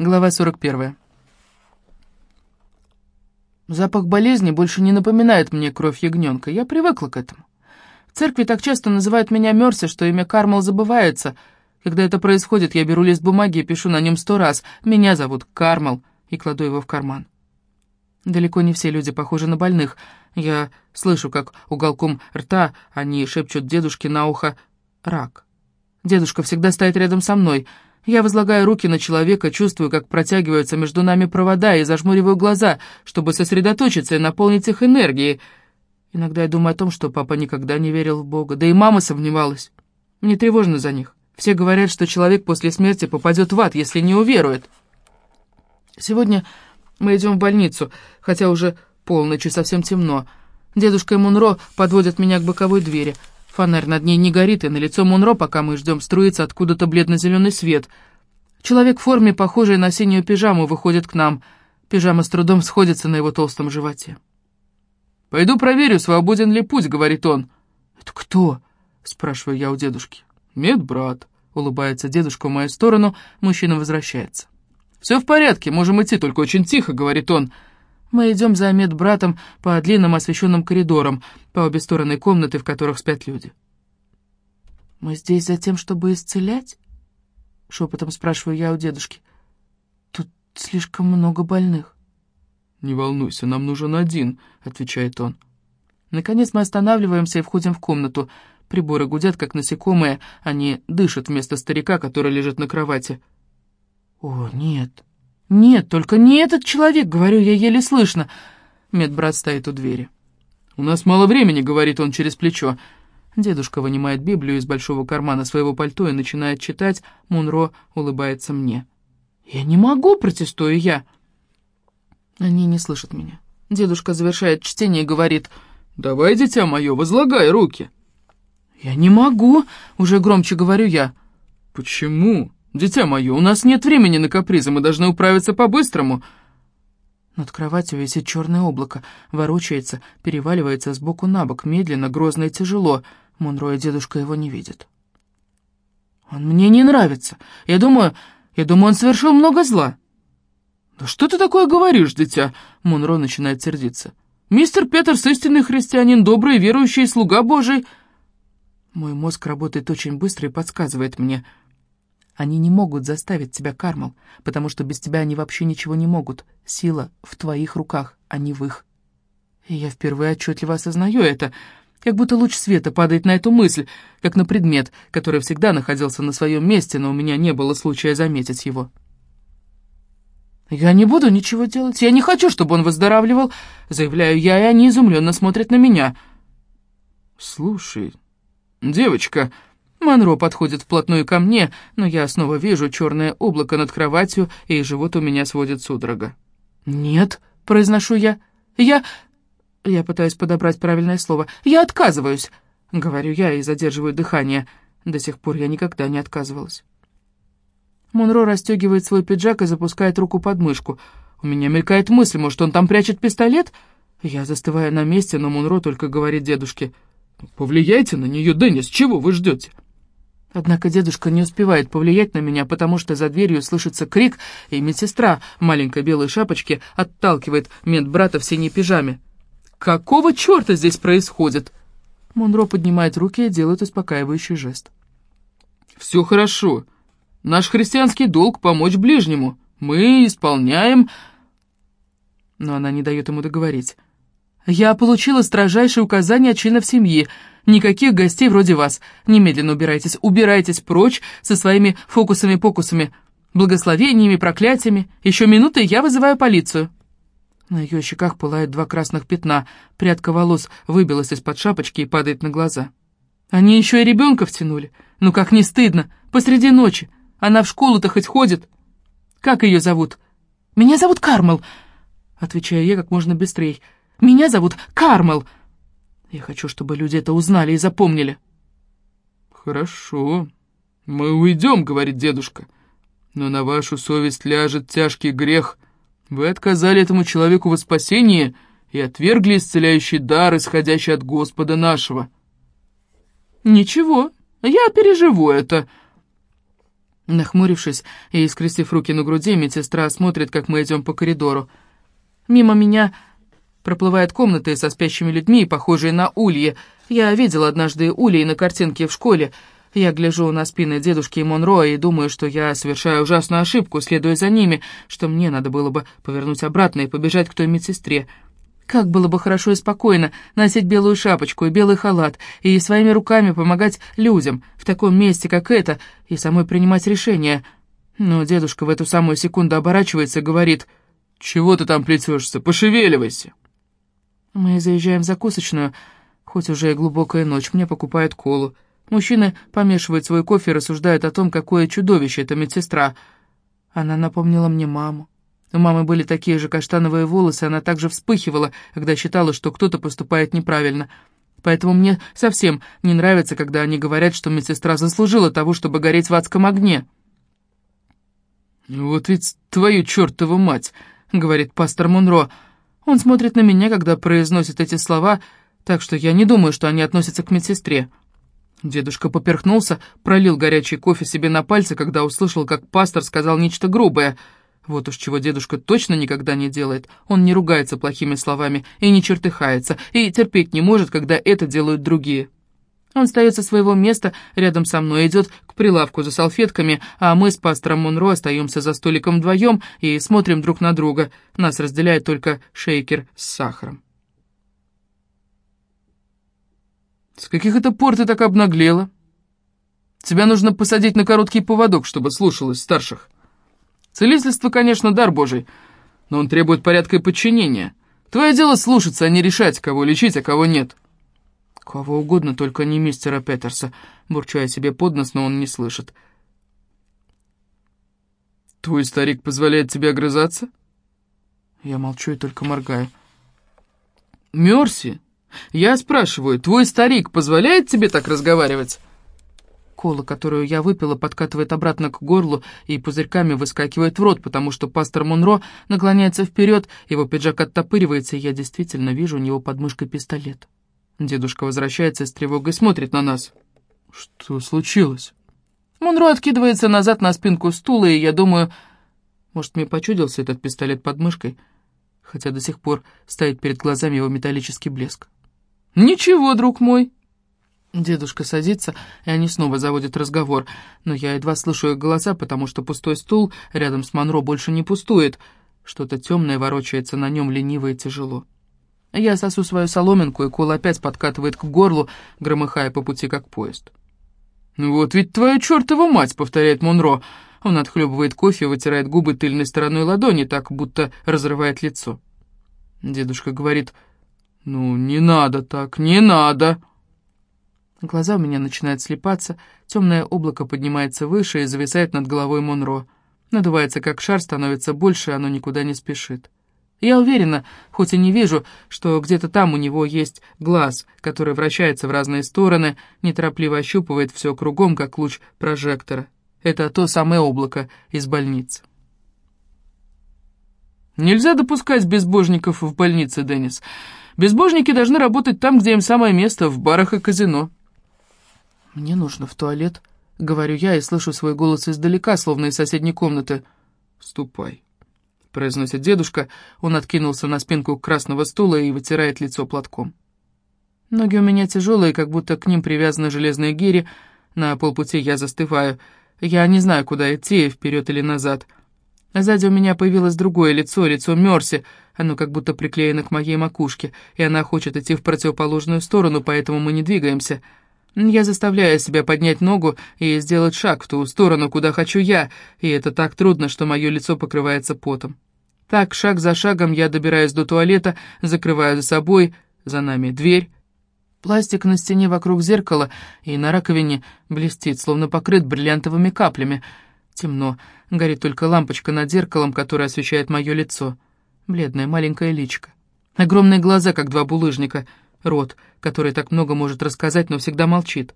Глава 41. Запах болезни больше не напоминает мне кровь ягненка. Я привыкла к этому. В церкви так часто называют меня Мерси, что имя Кармал забывается. Когда это происходит, я беру лист бумаги и пишу на нем сто раз «Меня зовут Кармал» и кладу его в карман. Далеко не все люди похожи на больных. Я слышу, как уголком рта они шепчут дедушке на ухо «рак». Дедушка всегда стоит рядом со мной — я возлагаю руки на человека, чувствую, как протягиваются между нами провода и зажмуриваю глаза, чтобы сосредоточиться и наполнить их энергией. Иногда я думаю о том, что папа никогда не верил в Бога, да и мама сомневалась. Мне тревожно за них. Все говорят, что человек после смерти попадет в ад, если не уверует. Сегодня мы идем в больницу, хотя уже полночь и совсем темно. Дедушка и Мунро подводят меня к боковой двери — Фонарь над ней не горит, и на лицо Мунро, пока мы ждем, струится откуда-то бледно-зеленый свет. Человек в форме, похожей на синюю пижаму, выходит к нам. Пижама с трудом сходится на его толстом животе. «Пойду проверю, свободен ли путь», — говорит он. «Это кто?» — спрашиваю я у дедушки. «Медбрат», — улыбается дедушка в мою сторону, мужчина возвращается. «Все в порядке, можем идти, только очень тихо», — говорит он. Мы идем за медбратом по длинным освещенным коридорам, по обе стороны комнаты, в которых спят люди. «Мы здесь за тем, чтобы исцелять?» — шепотом спрашиваю я у дедушки. «Тут слишком много больных». «Не волнуйся, нам нужен один», — отвечает он. Наконец мы останавливаемся и входим в комнату. Приборы гудят, как насекомые, они дышат вместо старика, который лежит на кровати. «О, нет!» «Нет, только не этот человек», — говорю я еле слышно. Медбрат стоит у двери. «У нас мало времени», — говорит он через плечо. Дедушка вынимает Библию из большого кармана своего пальто и начинает читать. Мунро улыбается мне. «Я не могу», — протестую я. Они не слышат меня. Дедушка завершает чтение и говорит, «Давай, дитя мое, возлагай руки». «Я не могу», — уже громче говорю я. «Почему?» «Дитя мое, у нас нет времени на капризы, мы должны управиться по-быстрому». Над кроватью висит черное облако, ворочается, переваливается сбоку на бок, медленно, грозно и тяжело. Монро и дедушка его не видят. «Он мне не нравится. Я думаю, я думаю, он совершил много зла». «Да что ты такое говоришь, дитя?» Монро начинает сердиться. «Мистер Петерс истинный христианин, добрый, верующий, слуга Божий». Мой мозг работает очень быстро и подсказывает мне — они не могут заставить тебя, Кармал, потому что без тебя они вообще ничего не могут. Сила в твоих руках, а не в их. И я впервые отчетливо осознаю это, как будто луч света падает на эту мысль, как на предмет, который всегда находился на своем месте, но у меня не было случая заметить его. «Я не буду ничего делать, я не хочу, чтобы он выздоравливал», — заявляю я, и они изумленно смотрят на меня. «Слушай, девочка...» Монро подходит вплотную ко мне, но я снова вижу черное облако над кроватью, и живот у меня сводит судорога. «Нет», — произношу я, — «я...» Я пытаюсь подобрать правильное слово. «Я отказываюсь», — говорю я и задерживаю дыхание. До сих пор я никогда не отказывалась. Монро расстегивает свой пиджак и запускает руку под мышку. У меня мелькает мысль, может, он там прячет пистолет? Я застываю на месте, но Монро только говорит дедушке. «Повлияйте на нее, Деннис, чего вы ждете?» Однако дедушка не успевает повлиять на меня, потому что за дверью слышится крик, и медсестра в маленькой белой шапочке отталкивает медбрата в синей пижаме. «Какого черта здесь происходит?» Монро поднимает руки и делает успокаивающий жест. «Все хорошо. Наш христианский долг — помочь ближнему. Мы исполняем...» Но она не дает ему договорить. «Я получила строжайшие указания от членов семьи. Никаких гостей вроде вас. Немедленно убирайтесь, убирайтесь прочь со своими фокусами-покусами, благословениями, проклятиями. Еще минуты, я вызываю полицию». На ее щеках пылают два красных пятна, прядка волос выбилась из-под шапочки и падает на глаза. Они еще и ребенка втянули. Ну как не стыдно, посреди ночи. Она в школу-то хоть ходит. Как ее зовут? Меня зовут Кармел, отвечаю я как можно быстрее. Меня зовут Кармел. Я хочу, чтобы люди это узнали и запомнили». «Хорошо. Мы уйдем», — говорит дедушка. «Но на вашу совесть ляжет тяжкий грех. Вы отказали этому человеку во спасении и отвергли исцеляющий дар, исходящий от Господа нашего». «Ничего, я переживу это». Нахмурившись и скрестив руки на груди, медсестра смотрит, как мы идем по коридору. Мимо меня проплывают комнаты со спящими людьми, похожие на ульи. Я видела однажды ульи на картинке в школе. Я гляжу на спины дедушки и Монро и думаю, что я совершаю ужасную ошибку, следуя за ними, что мне надо было бы повернуть обратно и побежать к той медсестре. Как было бы хорошо и спокойно носить белую шапочку и белый халат, и своими руками помогать людям в таком месте, как это, и самой принимать решения. Но дедушка в эту самую секунду оборачивается и говорит, «Чего ты там плетешься? Пошевеливайся!» Мы заезжаем в закусочную, хоть уже и глубокая ночь, мне покупают колу. Мужчины помешивают свой кофе и рассуждают о том, какое чудовище эта медсестра. Она напомнила мне маму. У мамы были такие же каштановые волосы, она также вспыхивала, когда считала, что кто-то поступает неправильно. Поэтому мне совсем не нравится, когда они говорят, что медсестра заслужила того, чтобы гореть в адском огне. «Вот ведь твою чертову мать!» — говорит пастор Монро. Он смотрит на меня, когда произносит эти слова, так что я не думаю, что они относятся к медсестре. Дедушка поперхнулся, пролил горячий кофе себе на пальцы, когда услышал, как пастор сказал нечто грубое — вот уж чего дедушка точно никогда не делает. Он не ругается плохими словами и не чертыхается, и терпеть не может, когда это делают другие. Он встает со своего места рядом со мной, идет к прилавку за салфетками, а мы с пастором Монро остаемся за столиком вдвоем и смотрим друг на друга. Нас разделяет только шейкер с сахаром. «С каких это пор ты так обнаглела? Тебя нужно посадить на короткий поводок, чтобы слушалась старших». Целительство, конечно, дар божий, но он требует порядка и подчинения. Твое дело слушаться, а не решать, кого лечить, а кого нет. Кого угодно, только не мистера Петерса, бурчая себе под нос, но он не слышит. Твой старик позволяет тебе огрызаться? Я молчу и только моргаю. Мерси, я спрашиваю, твой старик позволяет тебе так разговаривать? Кола, которую я выпила, подкатывает обратно к горлу и пузырьками выскакивает в рот, потому что пастор Монро наклоняется вперед, его пиджак оттопыривается, и я действительно вижу у него под мышкой пистолет. Дедушка возвращается с тревогой смотрит на нас. «Что случилось?» Монро откидывается назад на спинку стула, и я думаю, может, мне почудился этот пистолет под мышкой, хотя до сих пор стоит перед глазами его металлический блеск. «Ничего, друг мой», Дедушка садится, и они снова заводят разговор, но я едва слышу их голоса, потому что пустой стул рядом с Монро больше не пустует. Что-то темное ворочается на нем лениво и тяжело. Я сосу свою соломинку, и Кол опять подкатывает к горлу, громыхая по пути, как поезд. «Вот ведь твоя чертова мать!» — повторяет Монро. Он отхлебывает кофе, вытирает губы тыльной стороной ладони, так будто разрывает лицо. Дедушка говорит, «Ну, не надо так, не надо!» Глаза у меня начинают слепаться, темное облако поднимается выше и зависает над головой Монро. Надувается как шар, становится больше, оно никуда не спешит. Я уверена, хоть и не вижу, что где-то там у него есть глаз, который вращается в разные стороны, неторопливо ощупывает все кругом, как луч прожектора. Это то самое облако из больницы. Нельзя допускать безбожников в больнице, Деннис. Безбожники должны работать там, где им самое место, в барах и казино. «Мне нужно в туалет», — говорю я и слышу свой голос издалека, словно из соседней комнаты. «Ступай», — произносит дедушка. Он откинулся на спинку красного стула и вытирает лицо платком. Ноги у меня тяжелые, как будто к ним привязаны железные гири. На полпути я застываю. Я не знаю, куда идти, вперед или назад. Сзади у меня появилось другое лицо, лицо Мерси. Оно как будто приклеено к моей макушке, и она хочет идти в противоположную сторону, поэтому мы не двигаемся. Я заставляю себя поднять ногу и сделать шаг в ту сторону, куда хочу я, и это так трудно, что мое лицо покрывается потом. Так, шаг за шагом я добираюсь до туалета, закрываю за собой, за нами дверь. Пластик на стене вокруг зеркала и на раковине блестит, словно покрыт бриллиантовыми каплями. Темно, горит только лампочка над зеркалом, которая освещает мое лицо. Бледное маленькое личико. Огромные глаза, как два булыжника — Рот, который так много может рассказать, но всегда молчит.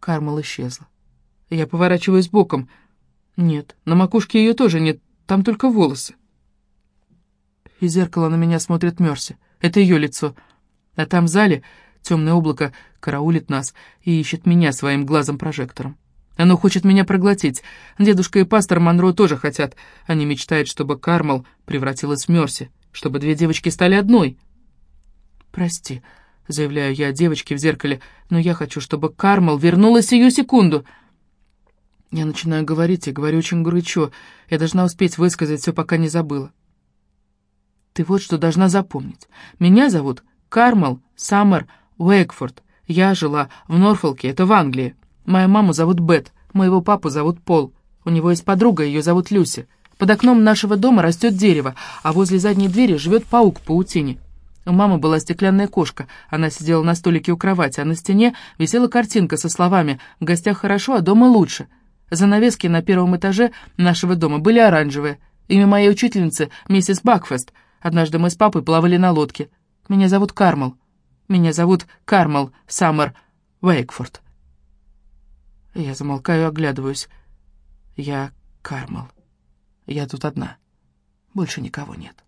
Кармал исчезла. Я поворачиваюсь боком. Нет, на макушке ее тоже нет, там только волосы. Из зеркала на меня смотрит Мерси. Это ее лицо. А там в зале темное облако караулит нас и ищет меня своим глазом-прожектором. Оно хочет меня проглотить. Дедушка и пастор Монро тоже хотят. Они мечтают, чтобы Кармал превратилась в Мерси, чтобы две девочки стали одной. «Прости», — заявляю я девочке в зеркале, «но я хочу, чтобы Кармал вернулась сию секунду». Я начинаю говорить и говорю очень горячо. Я должна успеть высказать все, пока не забыла. Ты вот что должна запомнить. Меня зовут Кармал Саммер Уэйкфорд. Я жила в Норфолке, это в Англии. Мою маму зовут Бет, моего папу зовут Пол. У него есть подруга, ее зовут Люси. Под окном нашего дома растет дерево, а возле задней двери живет паук в паутине. У мамы была стеклянная кошка. Она сидела на столике у кровати, а на стене висела картинка со словами «В гостях хорошо, а дома лучше». Занавески на первом этаже нашего дома были оранжевые. Имя моей учительницы — миссис Бакфест. Однажды мы с папой плавали на лодке. Меня зовут Кармал. Меня зовут Кармал Саммер Уэйкфорд. Я замолкаю, оглядываюсь. Я Кармал. Я тут одна. Больше никого нет.